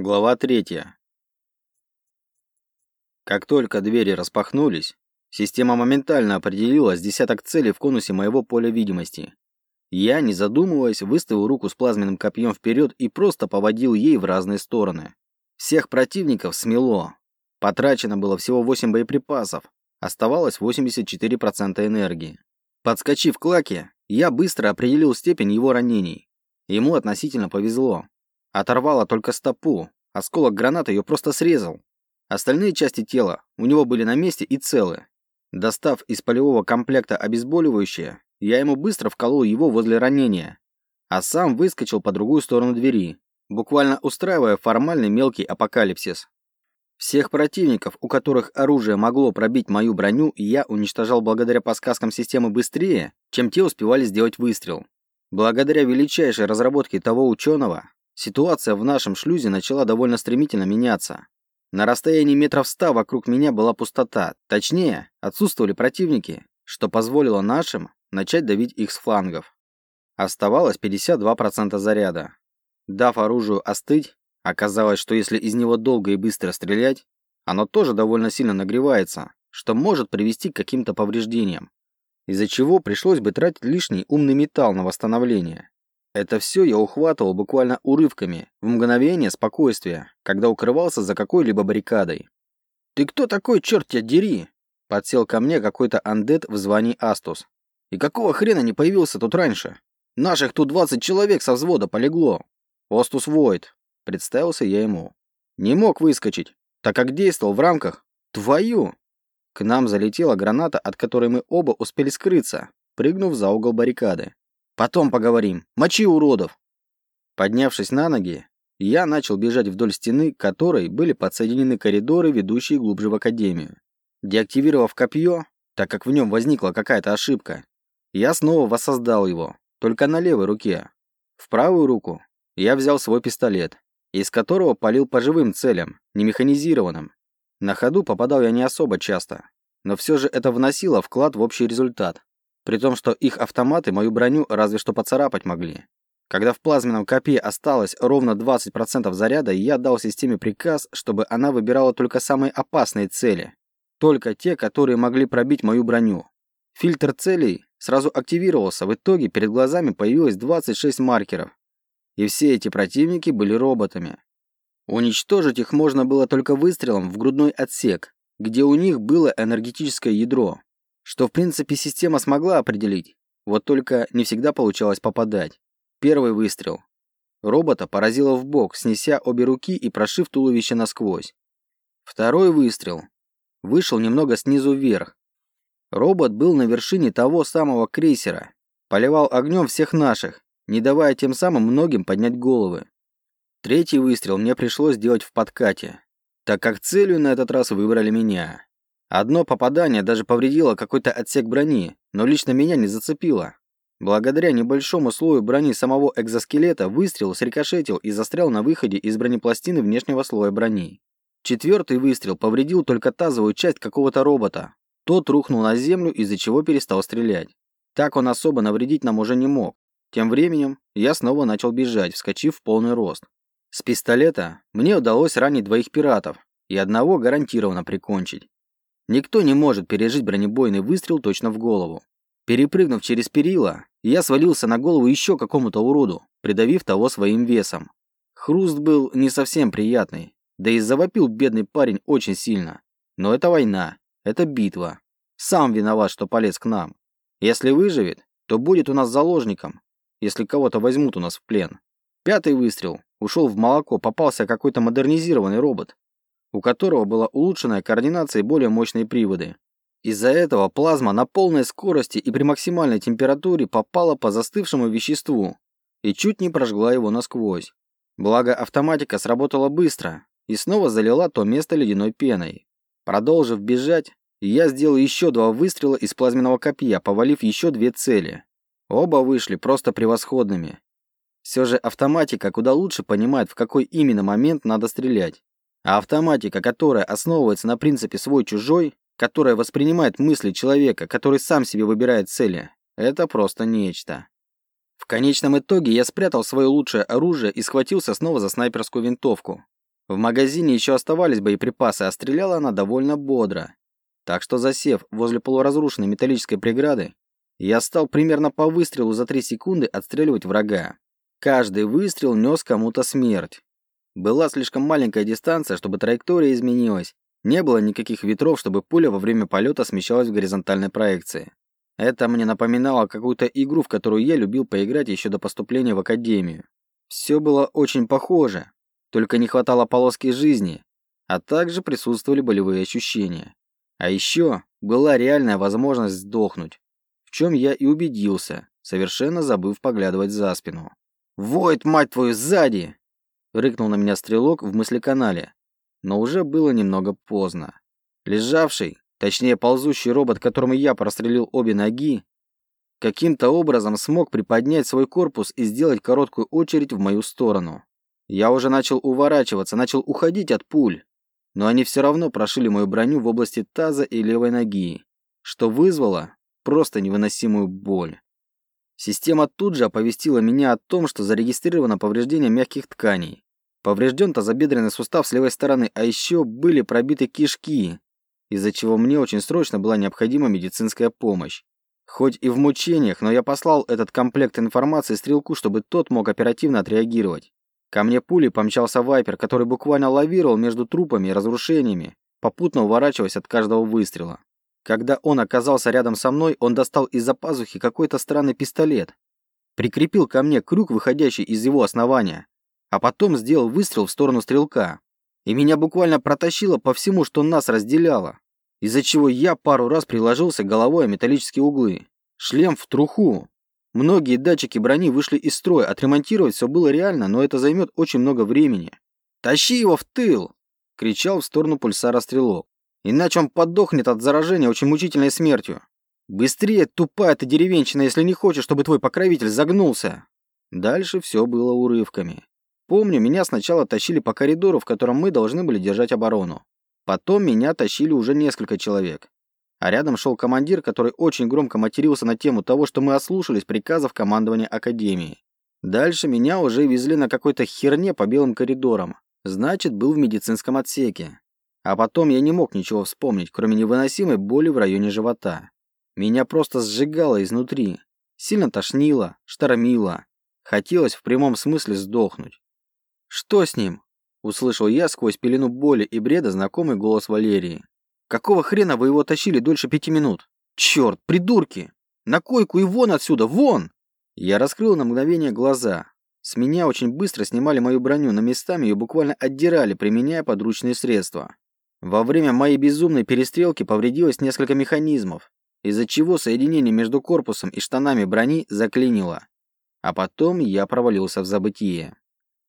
Глава третья. Как только двери распахнулись, система моментально определила с десяток целей в конусе моего поля видимости. Я, не задумываясь, выставил руку с плазменным копьем вперед и просто поводил ей в разные стороны. Всех противников смело. Потрачено было всего 8 боеприпасов, оставалось 84% энергии. Подскочив к Лаке, я быстро определил степень его ранений. Ему относительно повезло. Оторвало только стопу. Осколок гранаты ее просто срезал. Остальные части тела у него были на месте и целы. Достав из полевого комплекта обезболивающее, я ему быстро вколол его возле ранения, а сам выскочил по другую сторону двери, буквально устраивая формальный мелкий апокалипсис. Всех противников, у которых оружие могло пробить мою броню, я уничтожал благодаря подсказкам системы быстрее, чем те успевали сделать выстрел. Благодаря величайшей разработке того ученого, Ситуация в нашем шлюзе начала довольно стремительно меняться. На расстоянии метров ста вокруг меня была пустота, точнее, отсутствовали противники, что позволило нашим начать давить их с флангов. Оставалось 52% заряда. Дав оружию остыть, оказалось, что если из него долго и быстро стрелять, оно тоже довольно сильно нагревается, что может привести к каким-то повреждениям, из-за чего пришлось бы тратить лишний умный металл на восстановление. Это все я ухватывал буквально урывками, в мгновение спокойствия, когда укрывался за какой-либо баррикадой. «Ты кто такой, черт тебя дери?» Подсел ко мне какой-то андет в звании Астус. «И какого хрена не появился тут раньше? Наших тут 20 человек со взвода полегло!» «Остус Войд», — представился я ему. «Не мог выскочить, так как действовал в рамках твою!» К нам залетела граната, от которой мы оба успели скрыться, прыгнув за угол баррикады. Потом поговорим. Мочи уродов. Поднявшись на ноги, я начал бежать вдоль стены, к которой были подсоединены коридоры, ведущие глубже в академию. Деактивировав копье, так как в нем возникла какая-то ошибка, я снова воссоздал его, только на левой руке. В правую руку я взял свой пистолет, из которого палил по живым целям, не механизированным. На ходу попадал я не особо часто, но все же это вносило вклад в общий результат при том, что их автоматы мою броню разве что поцарапать могли. Когда в плазменном копье осталось ровно 20% заряда, я дал системе приказ, чтобы она выбирала только самые опасные цели. Только те, которые могли пробить мою броню. Фильтр целей сразу активировался, в итоге перед глазами появилось 26 маркеров. И все эти противники были роботами. Уничтожить их можно было только выстрелом в грудной отсек, где у них было энергетическое ядро что в принципе система смогла определить, вот только не всегда получалось попадать. Первый выстрел. Робота поразило в бок, снеся обе руки и прошив туловище насквозь. Второй выстрел. Вышел немного снизу вверх. Робот был на вершине того самого крейсера. Поливал огнем всех наших, не давая тем самым многим поднять головы. Третий выстрел мне пришлось делать в подкате, так как целью на этот раз выбрали меня. Одно попадание даже повредило какой-то отсек брони, но лично меня не зацепило. Благодаря небольшому слою брони самого экзоскелета выстрел срикошетил и застрял на выходе из бронепластины внешнего слоя брони. Четвертый выстрел повредил только тазовую часть какого-то робота. Тот рухнул на землю, из-за чего перестал стрелять. Так он особо навредить нам уже не мог. Тем временем я снова начал бежать, вскочив в полный рост. С пистолета мне удалось ранить двоих пиратов и одного гарантированно прикончить. Никто не может пережить бронебойный выстрел точно в голову. Перепрыгнув через перила, я свалился на голову еще какому-то уроду, придавив того своим весом. Хруст был не совсем приятный, да и завопил бедный парень очень сильно. Но это война, это битва. Сам виноват, что полез к нам. Если выживет, то будет у нас заложником, если кого-то возьмут у нас в плен. Пятый выстрел. Ушел в молоко, попался какой-то модернизированный робот, у которого была улучшенная координация и более мощные приводы. Из-за этого плазма на полной скорости и при максимальной температуре попала по застывшему веществу и чуть не прожгла его насквозь. Благо автоматика сработала быстро и снова залила то место ледяной пеной. Продолжив бежать, я сделал еще два выстрела из плазменного копья, повалив еще две цели. Оба вышли просто превосходными. Все же автоматика куда лучше понимает, в какой именно момент надо стрелять. А автоматика, которая основывается на принципе свой-чужой, которая воспринимает мысли человека, который сам себе выбирает цели, это просто нечто. В конечном итоге я спрятал свое лучшее оружие и схватился снова за снайперскую винтовку. В магазине еще оставались боеприпасы, а стреляла она довольно бодро. Так что, засев возле полуразрушенной металлической преграды, я стал примерно по выстрелу за 3 секунды отстреливать врага. Каждый выстрел нес кому-то смерть. Была слишком маленькая дистанция, чтобы траектория изменилась. Не было никаких ветров, чтобы пуля во время полета смещалась в горизонтальной проекции. Это мне напоминало какую-то игру, в которую я любил поиграть еще до поступления в академию. Все было очень похоже, только не хватало полоски жизни, а также присутствовали болевые ощущения. А еще была реальная возможность сдохнуть, в чем я и убедился, совершенно забыв поглядывать за спину. «Воет, мать твою, сзади!» Рыкнул на меня стрелок в мыслеканале, но уже было немного поздно. Лежавший, точнее ползущий робот, которому я прострелил обе ноги, каким-то образом смог приподнять свой корпус и сделать короткую очередь в мою сторону. Я уже начал уворачиваться, начал уходить от пуль, но они все равно прошили мою броню в области таза и левой ноги, что вызвало просто невыносимую боль. Система тут же оповестила меня о том, что зарегистрировано повреждение мягких тканей. Поврежден тазобедренный сустав с левой стороны, а еще были пробиты кишки, из-за чего мне очень срочно была необходима медицинская помощь. Хоть и в мучениях, но я послал этот комплект информации стрелку, чтобы тот мог оперативно отреагировать. Ко мне пулей помчался вайпер, который буквально лавировал между трупами и разрушениями, попутно уворачиваясь от каждого выстрела. Когда он оказался рядом со мной, он достал из-за пазухи какой-то странный пистолет, прикрепил ко мне крюк, выходящий из его основания, а потом сделал выстрел в сторону стрелка. И меня буквально протащило по всему, что нас разделяло, из-за чего я пару раз приложился головой о металлические углы. Шлем в труху, Многие датчики брони вышли из строя, отремонтировать все было реально, но это займет очень много времени. «Тащи его в тыл!» — кричал в сторону пульсара стрелок. «Иначе он подохнет от заражения очень мучительной смертью. Быстрее, тупая ты деревенщина, если не хочешь, чтобы твой покровитель загнулся!» Дальше все было урывками. Помню, меня сначала тащили по коридору, в котором мы должны были держать оборону. Потом меня тащили уже несколько человек. А рядом шел командир, который очень громко матерился на тему того, что мы ослушались приказов командования Академии. Дальше меня уже везли на какой-то херне по белым коридорам. Значит, был в медицинском отсеке. А потом я не мог ничего вспомнить, кроме невыносимой боли в районе живота. Меня просто сжигало изнутри. Сильно тошнило, штормило. Хотелось в прямом смысле сдохнуть. «Что с ним?» Услышал я сквозь пелену боли и бреда знакомый голос Валерии. Какого хрена вы его тащили дольше пяти минут? Черт, придурки! На койку и вон отсюда, вон!» Я раскрыл на мгновение глаза. С меня очень быстро снимали мою броню, на местами ее буквально отдирали, применяя подручные средства. Во время моей безумной перестрелки повредилось несколько механизмов, из-за чего соединение между корпусом и штанами брони заклинило. А потом я провалился в забытие.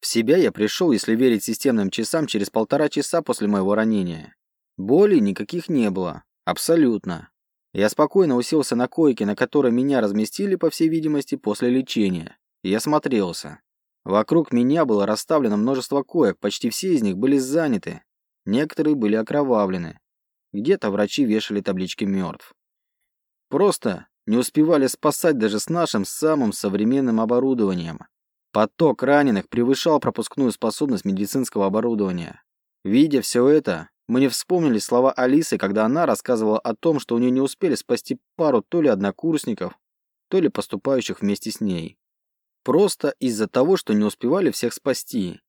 В себя я пришел, если верить системным часам, через полтора часа после моего ранения. Боли никаких не было. Абсолютно. Я спокойно уселся на койке, на которой меня разместили, по всей видимости, после лечения. Я смотрелся. Вокруг меня было расставлено множество коек, почти все из них были заняты. Некоторые были окровавлены. Где-то врачи вешали таблички мертв. Просто не успевали спасать даже с нашим самым современным оборудованием. Поток раненых превышал пропускную способность медицинского оборудования. Видя все это, мне вспомнили слова Алисы, когда она рассказывала о том, что у нее не успели спасти пару то ли однокурсников, то ли поступающих вместе с ней. Просто из-за того, что не успевали всех спасти.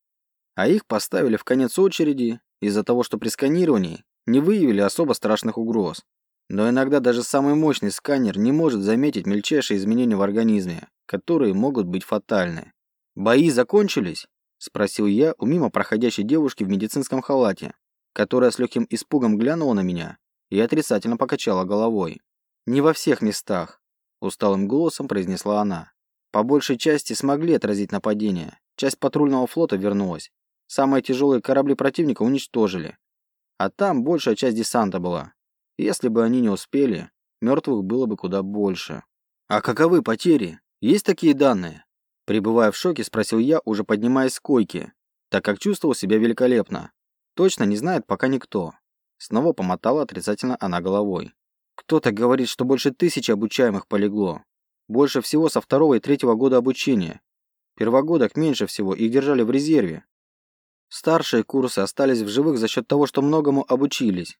А их поставили в конец очереди из-за того, что при сканировании не выявили особо страшных угроз. Но иногда даже самый мощный сканер не может заметить мельчайшие изменения в организме, которые могут быть фатальны. «Бои закончились?» – спросил я у мимо проходящей девушки в медицинском халате, которая с легким испугом глянула на меня и отрицательно покачала головой. «Не во всех местах», – усталым голосом произнесла она. «По большей части смогли отразить нападение. Часть патрульного флота вернулась. Самые тяжелые корабли противника уничтожили. А там большая часть десанта была. Если бы они не успели, мертвых было бы куда больше». «А каковы потери? Есть такие данные?» Пребывая в шоке, спросил я, уже поднимаясь с койки, так как чувствовал себя великолепно. Точно не знает пока никто. Снова помотала отрицательно она головой. Кто-то говорит, что больше тысячи обучаемых полегло. Больше всего со второго и третьего года обучения. Первогодок меньше всего, их держали в резерве. Старшие курсы остались в живых за счет того, что многому обучились.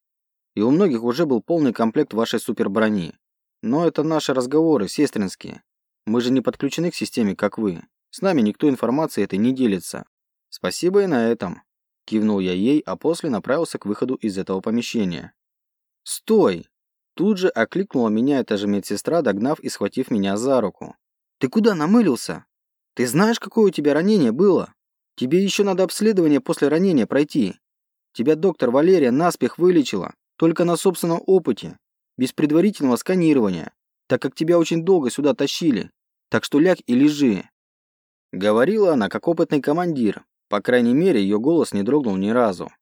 И у многих уже был полный комплект вашей суперброни. Но это наши разговоры, сестринские. Мы же не подключены к системе, как вы. С нами никто информации этой не делится. Спасибо и на этом. Кивнул я ей, а после направился к выходу из этого помещения. «Стой!» Тут же окликнула меня эта же медсестра, догнав и схватив меня за руку. «Ты куда намылился? Ты знаешь, какое у тебя ранение было? Тебе еще надо обследование после ранения пройти. Тебя доктор Валерия наспех вылечила, только на собственном опыте, без предварительного сканирования, так как тебя очень долго сюда тащили. Так что ляг и лежи». Говорила она, как опытный командир. По крайней мере, ее голос не дрогнул ни разу.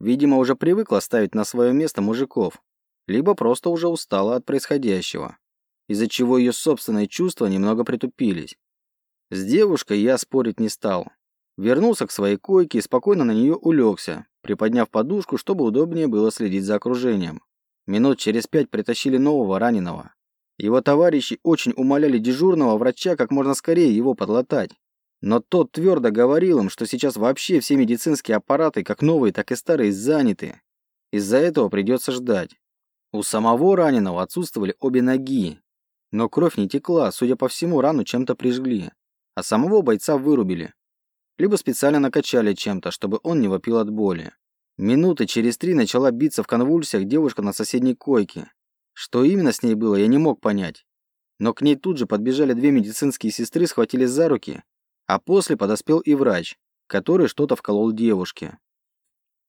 Видимо, уже привыкла ставить на свое место мужиков, либо просто уже устала от происходящего, из-за чего ее собственные чувства немного притупились. С девушкой я спорить не стал. Вернулся к своей койке и спокойно на нее улегся, приподняв подушку, чтобы удобнее было следить за окружением. Минут через пять притащили нового раненого. Его товарищи очень умоляли дежурного врача как можно скорее его подлатать. Но тот твердо говорил им, что сейчас вообще все медицинские аппараты, как новые, так и старые, заняты. Из-за этого придется ждать. У самого раненого отсутствовали обе ноги, но кровь не текла, судя по всему, рану чем-то прижгли, а самого бойца вырубили. Либо специально накачали чем-то, чтобы он не вопил от боли. Минуты через три начала биться в конвульсиях девушка на соседней койке. Что именно с ней было, я не мог понять. Но к ней тут же подбежали две медицинские сестры, схватили за руки, а после подоспел и врач, который что-то вколол девушке.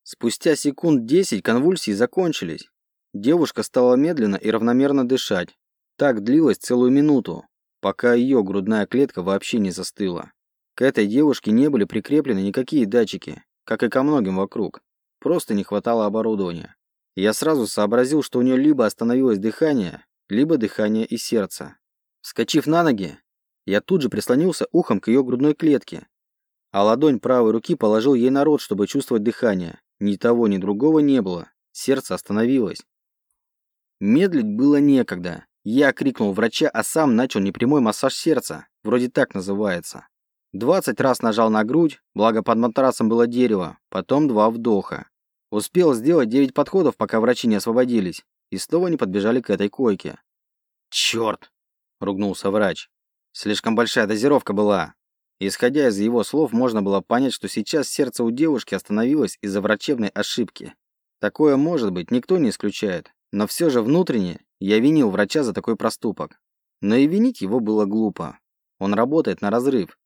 Спустя секунд десять конвульсии закончились, Девушка стала медленно и равномерно дышать. Так длилось целую минуту, пока ее грудная клетка вообще не застыла. К этой девушке не были прикреплены никакие датчики, как и ко многим вокруг. Просто не хватало оборудования. Я сразу сообразил, что у нее либо остановилось дыхание, либо дыхание и сердце. Вскочив на ноги, я тут же прислонился ухом к ее грудной клетке, а ладонь правой руки положил ей на рот, чтобы чувствовать дыхание. Ни того, ни другого не было. Сердце остановилось. Медлить было некогда. Я крикнул врача, а сам начал непрямой массаж сердца, вроде так называется. Двадцать раз нажал на грудь, благо под матрасом было дерево, потом два вдоха. Успел сделать девять подходов, пока врачи не освободились, и снова не подбежали к этой койке. «Черт!» – ругнулся врач. «Слишком большая дозировка была». Исходя из его слов, можно было понять, что сейчас сердце у девушки остановилось из-за врачебной ошибки. Такое может быть, никто не исключает. Но все же внутренне я винил врача за такой проступок. Но и винить его было глупо. Он работает на разрыв.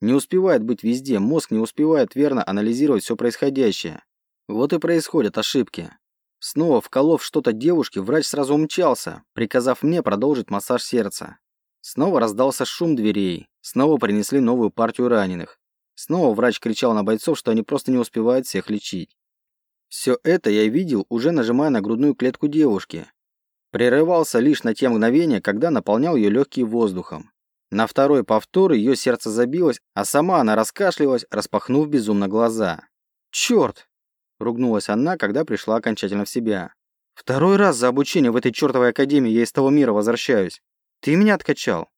Не успевает быть везде, мозг не успевает верно анализировать все происходящее. Вот и происходят ошибки. Снова вколов что-то девушке, врач сразу умчался, приказав мне продолжить массаж сердца. Снова раздался шум дверей. Снова принесли новую партию раненых. Снова врач кричал на бойцов, что они просто не успевают всех лечить. Все это я видел, уже нажимая на грудную клетку девушки. Прерывался лишь на те мгновения, когда наполнял ее легкие воздухом. На второй повтор ее сердце забилось, а сама она раскашлялась, распахнув безумно глаза. «Черт!» – ругнулась она, когда пришла окончательно в себя. «Второй раз за обучение в этой чертовой академии я из того мира возвращаюсь. Ты меня откачал?»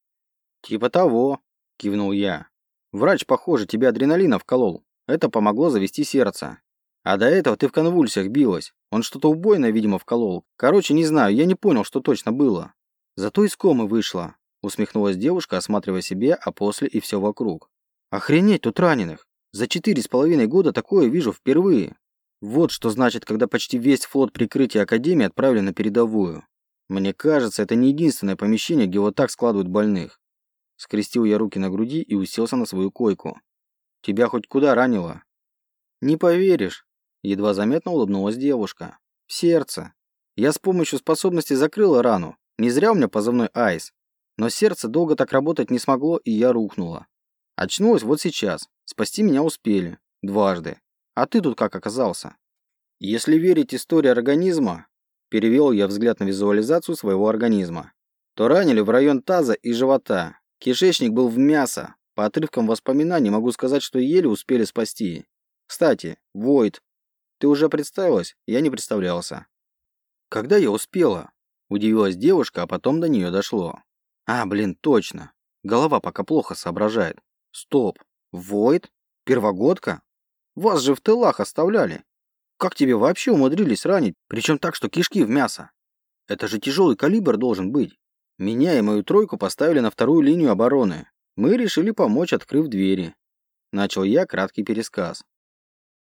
«Типа того», – кивнул я. «Врач, похоже, тебе адреналина вколол. Это помогло завести сердце. А до этого ты в конвульсиях билась. Он что-то убойное, видимо, вколол. Короче, не знаю, я не понял, что точно было. Зато из комы вышла. Усмехнулась девушка, осматривая себе, а после и все вокруг. Охренеть тут раненых. За четыре с половиной года такое вижу впервые. Вот что значит, когда почти весь флот прикрытия Академии отправлен на передовую. Мне кажется, это не единственное помещение, где вот так складывают больных. Скрестил я руки на груди и уселся на свою койку. Тебя хоть куда ранило? Не поверишь, Едва заметно улыбнулась девушка. В сердце. Я с помощью способности закрыла рану. Не зря у меня позывной Айс. Но сердце долго так работать не смогло, и я рухнула. Очнулась вот сейчас. Спасти меня успели. Дважды. А ты тут как оказался? Если верить истории организма, перевел я взгляд на визуализацию своего организма, то ранили в район таза и живота. Кишечник был в мясо. По отрывкам воспоминаний могу сказать, что еле успели спасти. Кстати, Войд, ты уже представилась? Я не представлялся. Когда я успела? Удивилась девушка, а потом до нее дошло. А, блин, точно. Голова пока плохо соображает. Стоп. Войд? Первогодка? Вас же в тылах оставляли. Как тебе вообще умудрились ранить, причем так, что кишки в мясо? Это же тяжелый калибр должен быть. Меня и мою тройку поставили на вторую линию обороны. Мы решили помочь, открыв двери. Начал я краткий пересказ.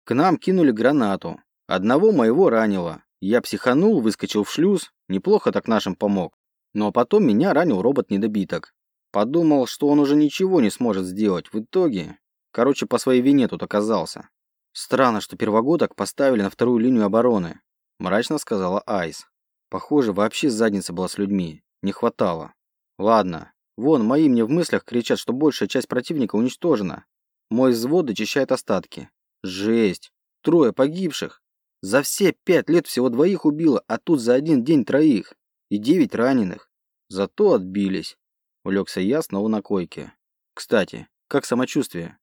К нам кинули гранату. Одного моего ранило. Я психанул, выскочил в шлюз, неплохо так нашим помог. Но потом меня ранил робот-недобиток. Подумал, что он уже ничего не сможет сделать. В итоге, короче, по своей вине тут оказался. Странно, что первогодок поставили на вторую линию обороны, мрачно сказала Айс. Похоже, вообще задница была с людьми. Не хватало. Ладно. Вон, мои мне в мыслях кричат, что большая часть противника уничтожена. Мой взвод дочищает остатки. Жесть. Трое погибших. За все пять лет всего двоих убило, а тут за один день троих. И девять раненых. Зато отбились. Улегся я снова на койке. Кстати, как самочувствие?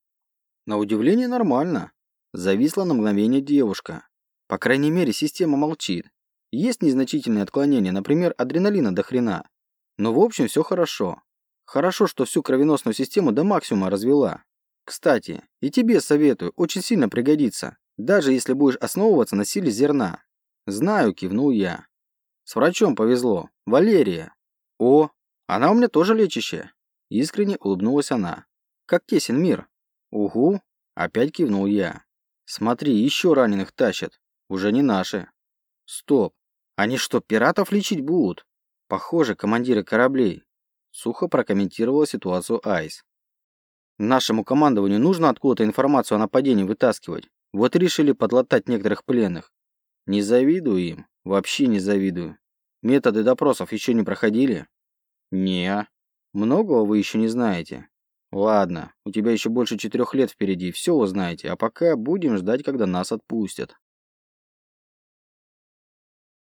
На удивление нормально. Зависла на мгновение девушка. По крайней мере, система молчит. Есть незначительные отклонения, например, адреналина до хрена. Но в общем все хорошо. Хорошо, что всю кровеносную систему до максимума развела. Кстати, и тебе советую, очень сильно пригодится, даже если будешь основываться на силе зерна. Знаю, кивнул я. С врачом повезло. Валерия. О, она у меня тоже лечащая. Искренне улыбнулась она. Как тесен мир. Угу. Опять кивнул я. Смотри, еще раненых тащат. Уже не наши. Стоп. Они что, пиратов лечить будут? Похоже, командиры кораблей. Сухо прокомментировала ситуацию Айс. Нашему командованию нужно откуда-то информацию о нападении вытаскивать. Вот решили подлатать некоторых пленных. Не завидую им. Вообще не завидую. Методы допросов еще не проходили? Не. Многого вы еще не знаете. Ладно, у тебя еще больше четырех лет впереди, все узнаете, а пока будем ждать, когда нас отпустят.